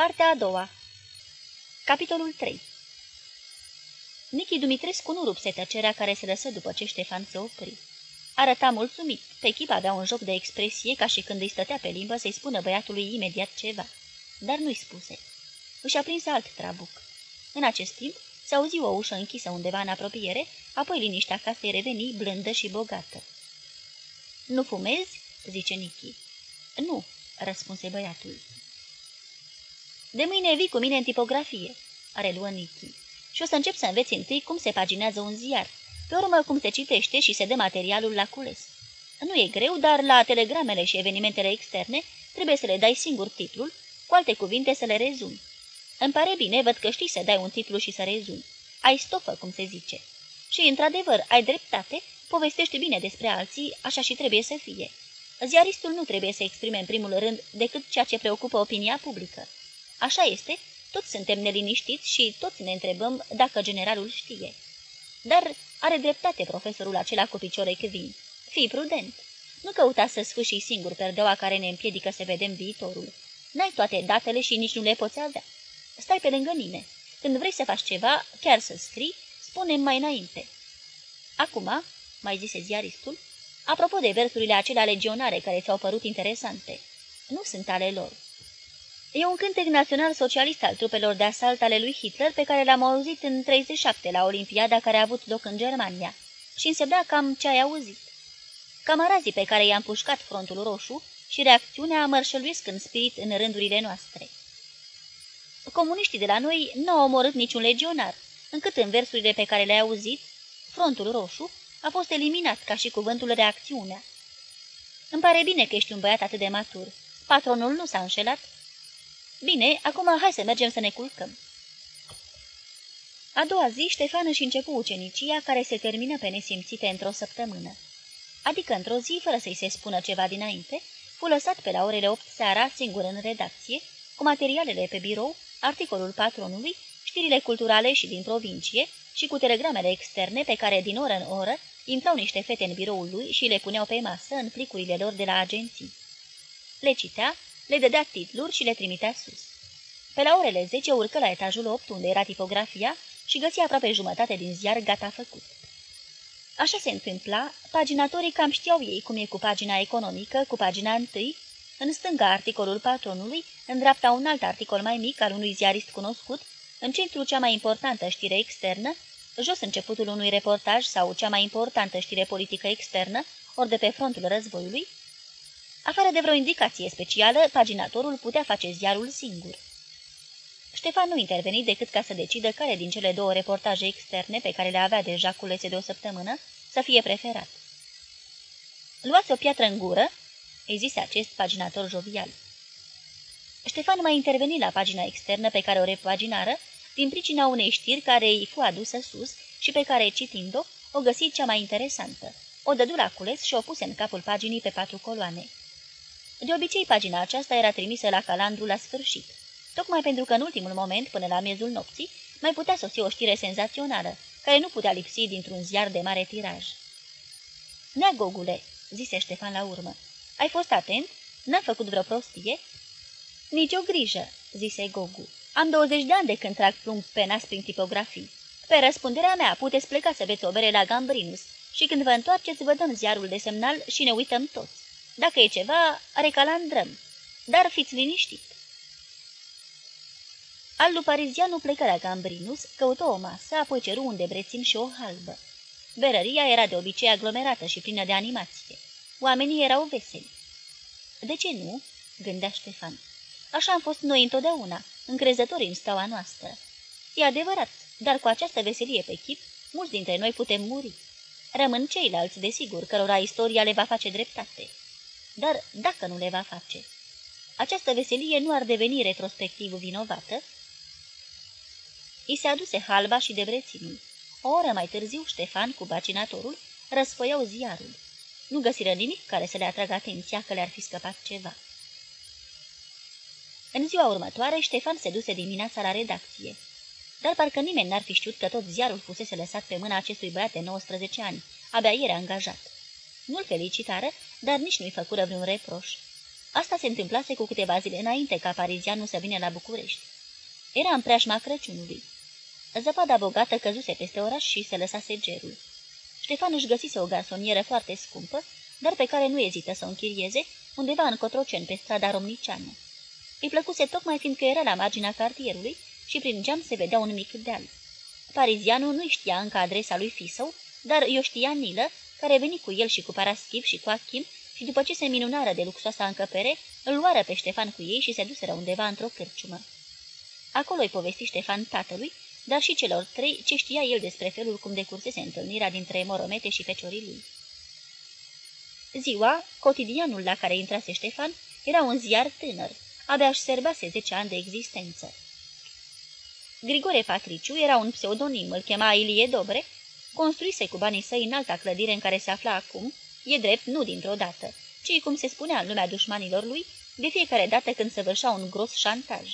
Partea a doua Capitolul 3 Nichi Dumitrescu nu rupse tăcerea care se lăsă după ce Ștefan se opri. Arăta mulțumit. Pe chip avea un joc de expresie ca și când îi stătea pe limbă să-i spună băiatului imediat ceva. Dar nu-i spuse. Își aprinse alt trabuc. În acest timp, se auzi o ușă închisă undeva în apropiere, apoi liniștea casei reveni blândă și bogată. Nu fumezi?" zice Nichi. Nu," răspunse băiatul. De mâine vii cu mine în tipografie," reluă Nichi, și o să încep să înveți întâi cum se paginează un ziar, pe urmă cum se citește și se dă materialul la cules. Nu e greu, dar la telegramele și evenimentele externe trebuie să le dai singur titlul, cu alte cuvinte să le rezumi. Îmi pare bine, văd că știi să dai un titlu și să rezumi. Ai stofă, cum se zice. Și, într-adevăr, ai dreptate, povestești bine despre alții, așa și trebuie să fie. Ziaristul nu trebuie să exprime în primul rând decât ceea ce preocupă opinia publică. Așa este, toți suntem neliniștiți și toți ne întrebăm dacă generalul știe. Dar are dreptate profesorul acela cu picioare vin. Fii prudent. Nu căuta să sfâșii singur perdeaua care ne împiedică să vedem viitorul. N-ai toate datele și nici nu le poți avea. Stai pe lângă mine. Când vrei să faci ceva, chiar să scrii, spune mai înainte. Acum, mai zise ziaristul, apropo de versurile acelea legionare care ți-au părut interesante. Nu sunt ale lor. E un cântec național socialist al trupelor de asalt ale lui Hitler pe care l-am auzit în 37 la Olimpiada care a avut loc în Germania și însemna cam ce ai auzit. Camarazii pe care i-am pușcat frontul roșu și reacțiunea mărșăluiesc în spirit în rândurile noastre. Comuniștii de la noi nu au omorât niciun legionar, încât în versurile pe care le-ai auzit, frontul roșu a fost eliminat ca și cuvântul reacțiunea. Îmi pare bine că ești un băiat atât de matur. Patronul nu s-a înșelat Bine, acum hai să mergem să ne culcăm." A doua zi, Ștefan își începu ucenicia, care se termină pe nesimțite într-o săptămână. Adică într-o zi, fără să-i se spună ceva dinainte, fu lăsat pe la orele 8 seara, singur în redacție, cu materialele pe birou, articolul patronului, știrile culturale și din provincie și cu telegramele externe pe care, din oră în oră, intrau niște fete în biroul lui și le puneau pe masă în plicurile lor de la agenții. Le citea, le dădea titluri și le trimitea sus. Pe la orele 10 urcă la etajul 8, unde era tipografia, și găsi aproape jumătate din ziar gata făcut. Așa se întâmpla, paginatorii cam știau ei cum e cu pagina economică, cu pagina întâi, în stânga articolul patronului, în dreapta un alt articol mai mic al unui ziarist cunoscut, în centru cea mai importantă știre externă, jos începutul unui reportaj sau cea mai importantă știre politică externă, ori de pe frontul războiului, Afară de vreo indicație specială, paginatorul putea face ziarul singur. Ștefan nu interveni decât ca să decidă care din cele două reportaje externe pe care le avea deja culese de o săptămână să fie preferat. Luați o piatră în gură?" îi zise acest paginator jovial. Ștefan mai interveni la pagina externă pe care o repaginară, din pricina unei știri care îi fu adusă sus și pe care, citind-o, o găsi cea mai interesantă. O dădu la cules și o puse în capul paginii pe patru coloane. De obicei, pagina aceasta era trimisă la calandru la sfârșit, tocmai pentru că în ultimul moment, până la miezul nopții, mai putea sosi o știre senzațională, care nu putea lipsi dintr-un ziar de mare tiraj. Nea, Gogule," zise Ștefan la urmă, ai fost atent? N-am făcut vreo prostie?" Nici o grijă," zise Gogu. Am 20 de ani de când trag plumb pe nas prin tipografii. Pe răspunderea mea puteți pleca să beți o bere la Gambrinus și când vă întoarceți vă dăm ziarul de semnal și ne uităm toți. Dacă e ceva, recalandrăm. Dar fiți liniștit. Allu Parizianu plecă la Gambrinus, căută o masă, apoi ceru un debrețin și o halbă. Berăria era de obicei aglomerată și plină de animație. Oamenii erau veseli. De ce nu?" gândea Ștefan. Așa am fost noi întotdeauna, încrezători în staua noastră. E adevărat, dar cu această veselie pe chip, mulți dintre noi putem muri. Rămân ceilalți, desigur, cărora istoria le va face dreptate. Dar dacă nu le va face, această veselie nu ar deveni retrospectiv vinovată? I se aduse halba și debreținul. O oră mai târziu, Ștefan, cu bacinatorul, răsfoiau ziarul. Nu găsiră nimic care să le atragă atenția că le-ar fi scăpat ceva. În ziua următoare, Ștefan se duse dimineața la redacție. Dar parcă nimeni n-ar fi știut că tot ziarul fusese lăsat pe mâna acestui băiat de 19 ani, abia ieri angajat. Nu-l felicitară, dar nici nu-i făcură vreun reproș. Asta se întâmplase cu câteva zile înainte ca parizianul să vină la București. Era în preajma Crăciunului. Zăpada bogată căzuse peste oraș și se lăsase gerul. Ștefan își găsise o garsonieră foarte scumpă, dar pe care nu ezită să o închirieze, undeva în Cotroceni, pe strada Romniciană. Îi plăcuse tocmai fiindcă era la marginea cartierului și prin geam se vedea un mic deal. Parizianul nu știa încă adresa lui Fisău, dar i-o știa Nilă, care veni cu el și cu Paraschip și cu Achim și după ce se minunară de luxoasa încăpere, îl luară pe Ștefan cu ei și se duseră undeva într-o cârciumă. Acolo îi povesti Ștefan tatălui, dar și celor trei ce știa el despre felul cum decursese întâlnirea dintre Moromete și feciorii lui. Ziua, cotidianul la care intrase Ștefan, era un ziar tânăr, abia își serbase zece ani de existență. Grigore Patriciu era un pseudonim, îl chema Ilie Dobre, construise cu banii săi în alta clădire în care se afla acum, e drept nu dintr-o dată, ci, cum se spunea în lumea dușmanilor lui, de fiecare dată când săvârșea un gros șantaj.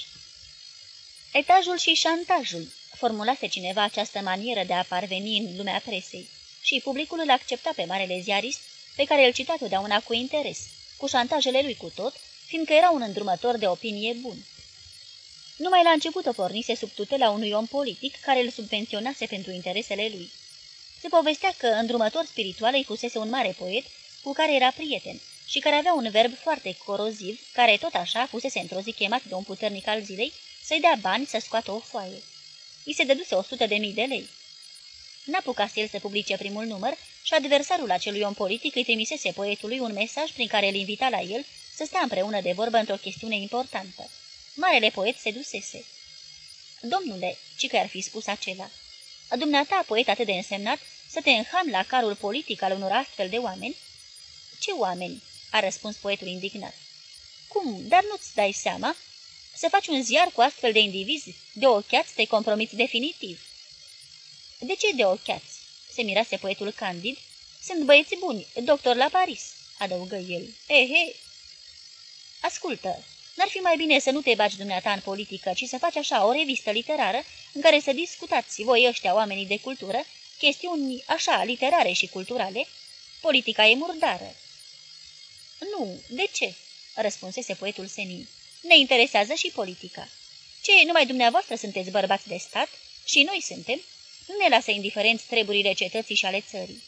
Etajul și șantajul, formulase cineva această manieră de a parveni în lumea presei, și publicul îl accepta pe marele ziarist, pe care îl cita totdeauna cu interes, cu șantajele lui cu tot, fiindcă era un îndrumător de opinie bun. Numai la început o pornise sub tutela unui om politic care îl subvenționase pentru interesele lui. Se povestea că îndrumător spiritual îi fusese un mare poet cu care era prieten și care avea un verb foarte coroziv, care tot așa fusese într-o zi chemat de un puternic al zilei să-i dea bani să scoată o foaie. I se dăduse o sută de mii de lei. N-apucase el să publice primul număr și adversarul acelui om politic îi trimisese poetului un mesaj prin care îl invita la el să stea împreună de vorbă într-o chestiune importantă. Marele poet se dusese. Domnule, ci că ar fi spus acela, dumneata, poet atât de însemnat, să te înham la carul politic al unor astfel de oameni? Ce oameni? a răspuns poetul indignat. Cum, dar nu-ți dai seama? Să faci un ziar cu astfel de indivizi, de ochiați te compromiți definitiv. De ce de ochiați? se mirase poetul candid. Sunt băieți buni, doctor la Paris, adăugă el. Ehe! Ascultă, n-ar fi mai bine să nu te bagi dumneata în politică, ci să faci așa o revistă literară în care să discutați voi ăștia oamenii de cultură chestiuni așa literare și culturale? Politica e murdară. Nu, de ce? răspunsese poetul senin. Ne interesează și politica. Ce, numai dumneavoastră sunteți bărbați de stat? Și noi suntem? Nu ne lasă indiferenți treburile cetății și ale țării.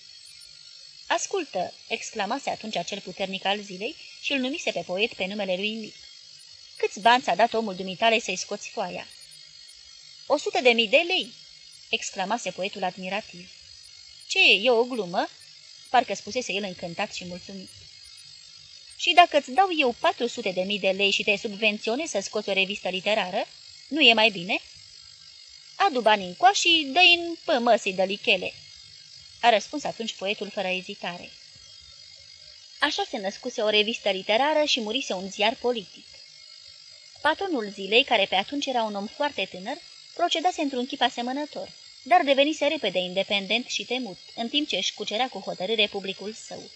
Ascultă!" exclamase atunci acel puternic al zilei și îl numise pe poet pe numele lui mic. Câți bani ți-a dat omul dumitale să-i scoți foaia?" O sută de mii de lei!" exclamase poetul admirativ. Ce, e o glumă?" parcă spusese el încântat și mulțumit. Și dacă îți dau eu 400 de mii de lei și te subvenționez să scoți o revistă literară, nu e mai bine?" Adu bani în coa și dă în pămăsii de lichele." A răspuns atunci poetul fără ezitare. Așa se născuse o revistă literară și murise un ziar politic. Patronul zilei, care pe atunci era un om foarte tânăr, procedase într-un chip asemănător, dar devenise repede independent și temut, în timp ce își cucerea cu hotărâre publicul său.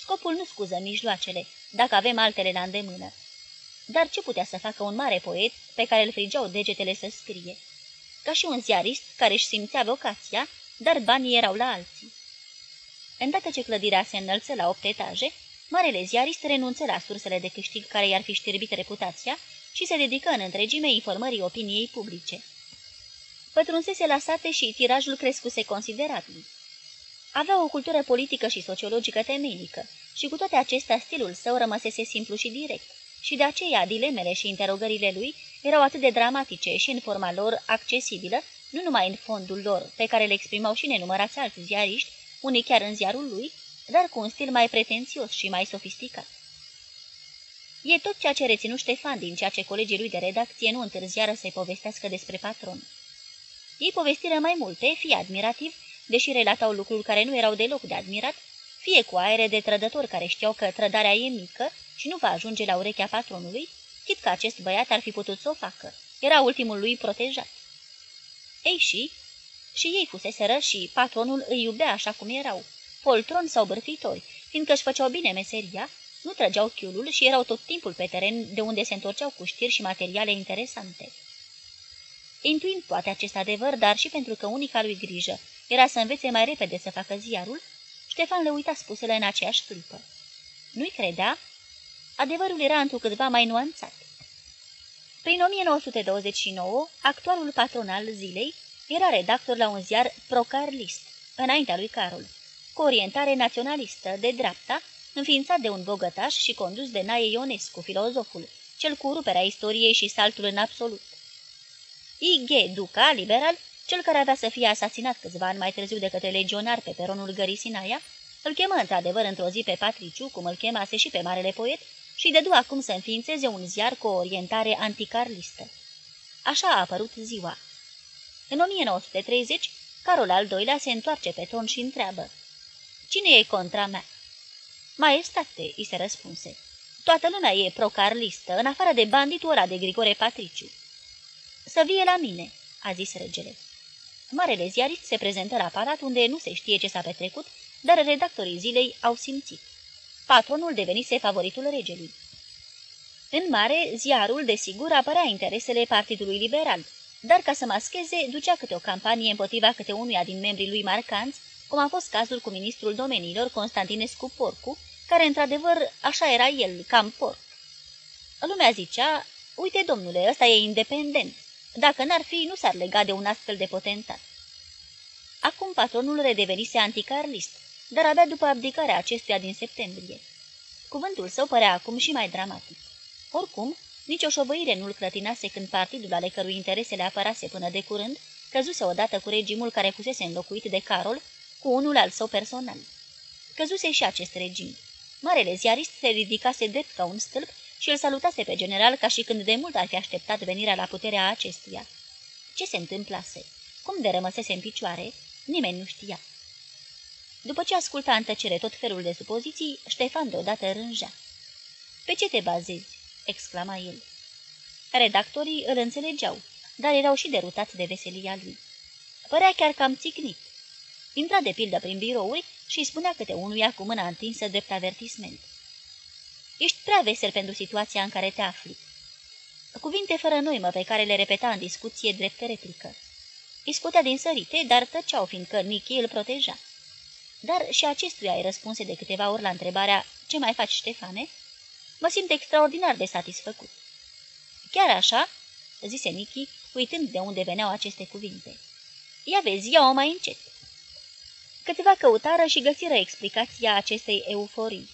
Scopul nu scuză mijloacele, dacă avem altele la îndemână. Dar ce putea să facă un mare poet pe care îl frigeau degetele să scrie? Ca și un ziarist care își simțea vocația, dar banii erau la alții. Îndată ce clădirea se înălță la opt etaje, marele ziarist renunță la sursele de câștig care i-ar fi știrbit reputația și se dedică în întregime informării opiniei publice. Pătrunsese la sate și tirajul crescuse considerabil. Avea o cultură politică și sociologică temenică și cu toate acestea stilul său rămăsese simplu și direct și de aceea dilemele și interogările lui erau atât de dramatice și în forma lor accesibilă, nu numai în fondul lor, pe care le exprimau și nenumărați alți ziariști, unii chiar în ziarul lui, dar cu un stil mai pretențios și mai sofisticat. E tot ceea ce reținu Ștefan din ceea ce colegii lui de redacție nu întârziară să-i povestească despre patron. Ei povestiră mai multe, fie admirativ, deși relatau lucruri care nu erau deloc de admirat, fie cu aere de trădători care știau că trădarea e mică și nu va ajunge la urechea patronului, chit că acest băiat ar fi putut să o facă. Era ultimul lui protejat. Ei și? Și ei fuseseră și patronul îi iubea așa cum erau, poltron sau bărfitori, fiindcă își făceau bine meseria, nu trăgeau chiulul și erau tot timpul pe teren de unde se întorceau cu știri și materiale interesante. Intuind poate acest adevăr, dar și pentru că unica lui grijă era să învețe mai repede să facă ziarul, Ștefan le uita spusele în aceeași clipă. Nu-i credea? adevărul era întrucâtva mai nuanțat. Prin 1929, actualul patron al zilei era redactor la un ziar procarlist, înaintea lui Carol, cu orientare naționalistă de dreapta, înființat de un bogătaș și condus de Nae Ionescu, filozoful, cel cu ruperea istoriei și saltul în absolut. I.G. Duca, liberal, cel care avea să fie asasinat câțiva ani mai târziu de către legionar pe peronul gării Sinaia, îl chemă într-adevăr într-o zi pe Patriciu, cum îl chemase și pe marele poet, și dădu acum să înființeze un ziar cu o orientare anticarlistă. Așa a apărut ziua. În 1930, Carol al II-lea se întoarce pe ton și întreabă. Cine e contra mea?" Maestate," îi se răspunse. Toată lumea e procarlistă, în afară de banditul ăla de Grigore Patriciu." Să vie la mine," a zis regele. Marele ziarist se prezentă la palat unde nu se știe ce s-a petrecut, dar redactorii zilei au simțit. Patronul devenise favoritul regelui. În mare, ziarul, desigur, apărea interesele Partidului Liberal, dar ca să mascheze, ducea câte o campanie împotriva câte unuia din membrii lui marcanți, cum a fost cazul cu ministrul domeniilor Constantinescu Porcu, care într-adevăr așa era el, cam porc. Lumea zicea, uite domnule, ăsta e independent, dacă n-ar fi, nu s-ar lega de un astfel de potentat. Acum patronul redevenise anticarlist, dar abia după abdicarea acestuia din septembrie. Cuvântul său părea acum și mai dramatic. Oricum, nici o șovăire nu-l clătinase când partidul ale cărui interese le apărase până de curând, căzuse odată cu regimul care fusese înlocuit de Carol, cu unul al său personal. Căzuse și acest regim. Marele ziarist se ridicase drept ca un stâlp și îl salutase pe general ca și când de mult ar fi așteptat venirea la puterea acestuia. Ce se întâmplase? Cum de rămăsese în picioare? Nimeni nu știa. După ce asculta în tăcere tot felul de supoziții, Ștefan deodată rângea. Pe ce te bazezi?" exclama el. Redactorii îl înțelegeau, dar erau și derutați de veselia lui. Părea chiar cam țicnit. Intra de pildă prin birouri și îi spunea câte unuia cu mâna întinsă drept avertisment. Ești prea vesel pentru situația în care te afli. Cuvinte fără noimă pe care le repeta în discuție drept replică. Îi scotea din sărite, dar tăceau, fiindcă Nichi îl proteja. Dar și acestuia îi răspunse de câteva ori la întrebarea Ce mai faci, Ștefane?" Mă simt extraordinar de satisfăcut." Chiar așa?" zise Nichi, uitând de unde veneau aceste cuvinte. Ia vezi, ia-o mai încet." Câteva căutară și găsiră explicația acestei euforii.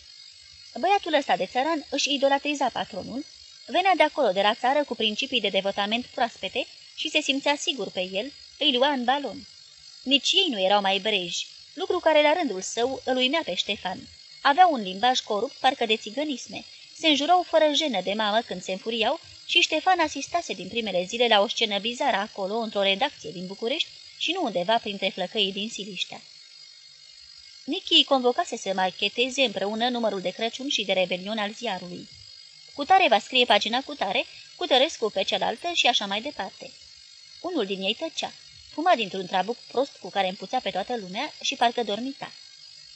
Băiatul ăsta de țăran își idolatriza patronul, venea de acolo de la țară cu principii de devotament proaspete și se simțea sigur pe el, îi lua în balon. Nici ei nu erau mai breji, lucru care la rândul său îl uimea pe Ștefan. Avea un limbaj corupt, parcă de țigănisme. Se înjurau fără jenă de mamă când se înfuriau și Ștefan asistase din primele zile la o scenă bizară acolo, într-o redacție din București și nu undeva printre flăcăii din Siliștea. Nichi convocase să marcheteze împreună numărul de Crăciun și de Revelion al ziarului. Cutare va scrie pagina cutare, Cutărescu pe cealaltă și așa mai departe. Unul din ei tăcea, fuma dintr-un trabuc prost cu care împuțea pe toată lumea și parcă dormita.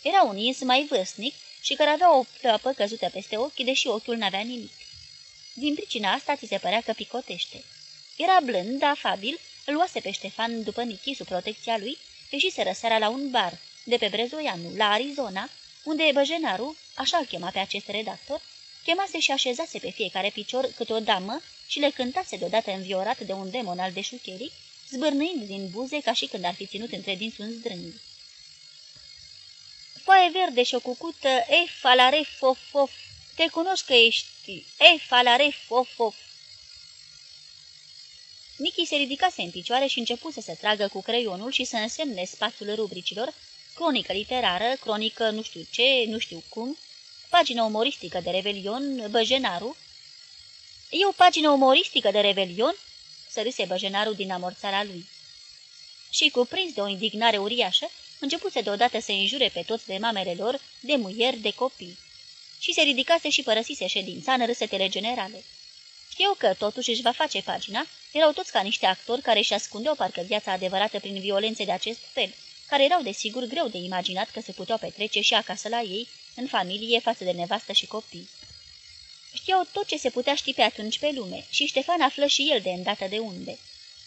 Era un ins mai vârstnic și care avea o pleoapă căzută peste ochi, deși ochiul n-avea nimic. Din pricina asta ți se părea că picotește. Era blând, afabil, îl luase pe Ștefan după Nichi sub protecția lui, ieșise răseara la un bar, de pe Brezoianu, la Arizona, unde Băjenaru, așa-l chema pe acest redactor, chemase și așezase pe fiecare picior câte o damă și le cântase deodată înviorat de un demon al deșucherii, zbârnâind din buze ca și când ar fi ținut între dinți un zdrâng. Foaie verde și o cucută, e falare fof fof, te cunoști că ești, e falare fof fof. Nichi se ridicase în picioare și începuse să tragă cu creionul și să însemne spațiul rubricilor, cronică literară, cronică nu știu ce, nu știu cum, pagină umoristică de Revelion, Băjenaru. E o pagină umoristică de Revelion? Sărise Băjenaru din amorțarea lui. Și cuprins de o indignare uriașă, începuse deodată să înjure pe toți de mamele lor, de muieri, de copii. Și se ridicase și părăsise ședința în râsetele generale. Știu că totuși își va face pagina, erau toți ca niște actori care își ascundeau parcă viața adevărată prin violențe de acest fel, care erau desigur greu de imaginat că se puteau petrece și acasă la ei, în familie, față de nevastă și copii. Știau tot ce se putea ști pe atunci pe lume și Ștefan află și el de îndată de unde.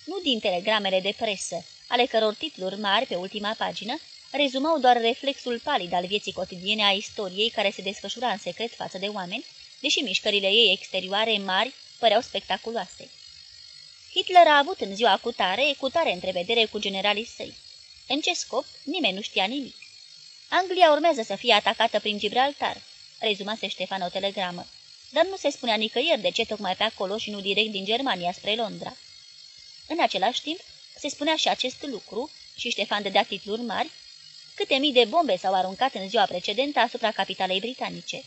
Nu din telegramele de presă, ale căror titluri mari pe ultima pagină rezumau doar reflexul palid al vieții cotidiene a istoriei care se desfășura în secret față de oameni, deși mișcările ei exterioare mari păreau spectaculoase. Hitler a avut în ziua cutare, cutare întrevedere cu generalii săi. În ce scop, nimeni nu știa nimic. Anglia urmează să fie atacată prin Gibraltar, rezumase Ștefan o telegramă, dar nu se spunea nicăieri de ce tocmai pe acolo și nu direct din Germania spre Londra. În același timp, se spunea și acest lucru, și Ștefan dădea titluri mari, câte mii de bombe s-au aruncat în ziua precedentă asupra capitalei britanice.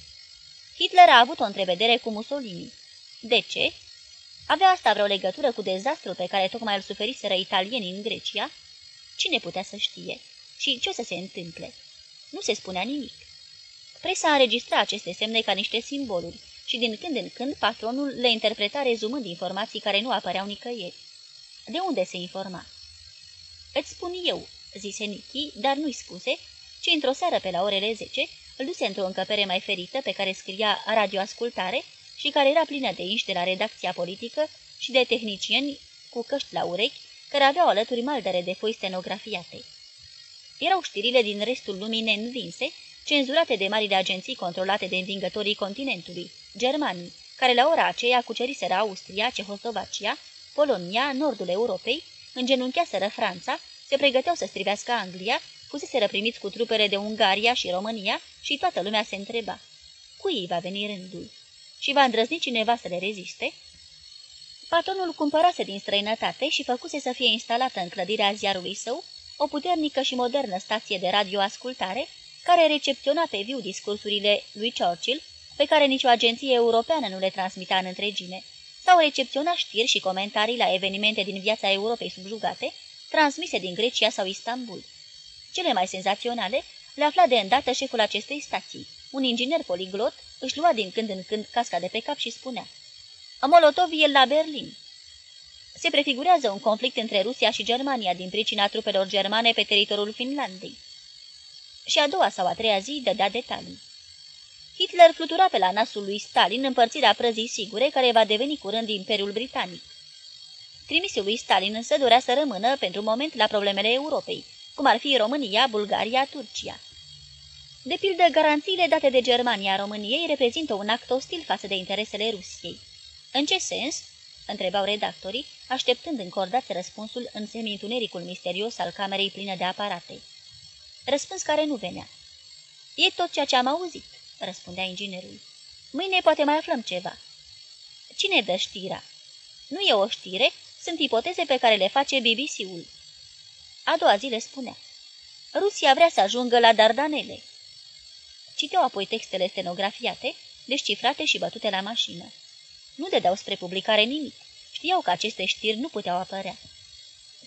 Hitler a avut o întrevedere cu Mussolini. De ce? Avea asta vreo legătură cu dezastrul pe care tocmai îl suferiseră italienii în Grecia? Cine putea să știe? Și ce o să se întâmple? Nu se spunea nimic. Presa înregistra aceste semne ca niște simboluri și din când în când patronul le interpreta rezumând informații care nu apăreau nicăieri. De unde se informa? Îți spun eu, zise Nichi, dar nu-i spuse, ci într-o seară pe la orele 10 îl duse într-o încăpere mai ferită pe care scria radioascultare și care era plină de inși de la redacția politică și de tehnicieni cu căști la urechi, care aveau alături maldere de foi stenografiate. Erau știrile din restul lumii neînvinse, cenzurate de marile agenții controlate de învingătorii continentului, germanii, care la ora aceea cuceriseră Austria, Cehoslovacia, Polonia, nordul Europei, îngenuncheaseră Franța, se pregăteau să strivească Anglia, fuseseră primiți cu trupele de Ungaria și România și toată lumea se întreba. Cui va veni rândul? Și va îndrăzni cineva să le reziste? Patronul cumpărase din străinătate și făcuse să fie instalată în clădirea ziarului său o puternică și modernă stație de radioascultare, care recepționa pe viu discursurile lui Churchill, pe care nicio agenție europeană nu le transmita în întregime, sau recepționa știri și comentarii la evenimente din viața Europei subjugate, transmise din Grecia sau Istanbul. Cele mai senzaționale le afla de îndată șeful acestei stații, un inginer poliglot, își lua din când în când casca de pe cap și spunea Molotov e la Berlin. Se prefigurează un conflict între Rusia și Germania din pricina trupelor germane pe teritoriul Finlandei. Și a doua sau a treia zi dădea detalii. Hitler flutura pe la nasul lui Stalin împărțirea prăzii sigure care va deveni curând Imperiul Britanic. Trimisul lui Stalin însă dorea să rămână pentru moment la problemele Europei, cum ar fi România, Bulgaria, Turcia. De pildă, garanțiile date de Germania României reprezintă un act ostil față de interesele Rusiei. În ce sens? întrebau redactorii, așteptând încordați răspunsul în semi-întunericul misterios al camerei pline de aparate. Răspuns care nu venea. E tot ceea ce am auzit, răspundea inginerul. Mâine poate mai aflăm ceva. Cine dă știra? Nu e o știre, sunt ipoteze pe care le face BBC-ul. A doua zi le spunea. Rusia vrea să ajungă la Dardanele. Citeau apoi textele stenografiate, descifrate și bătute la mașină. Nu dădeau spre publicare nimic. Știau că aceste știri nu puteau apărea.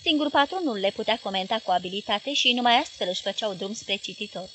Singur patronul le putea comenta cu abilitate și numai astfel își făceau drum spre cititor.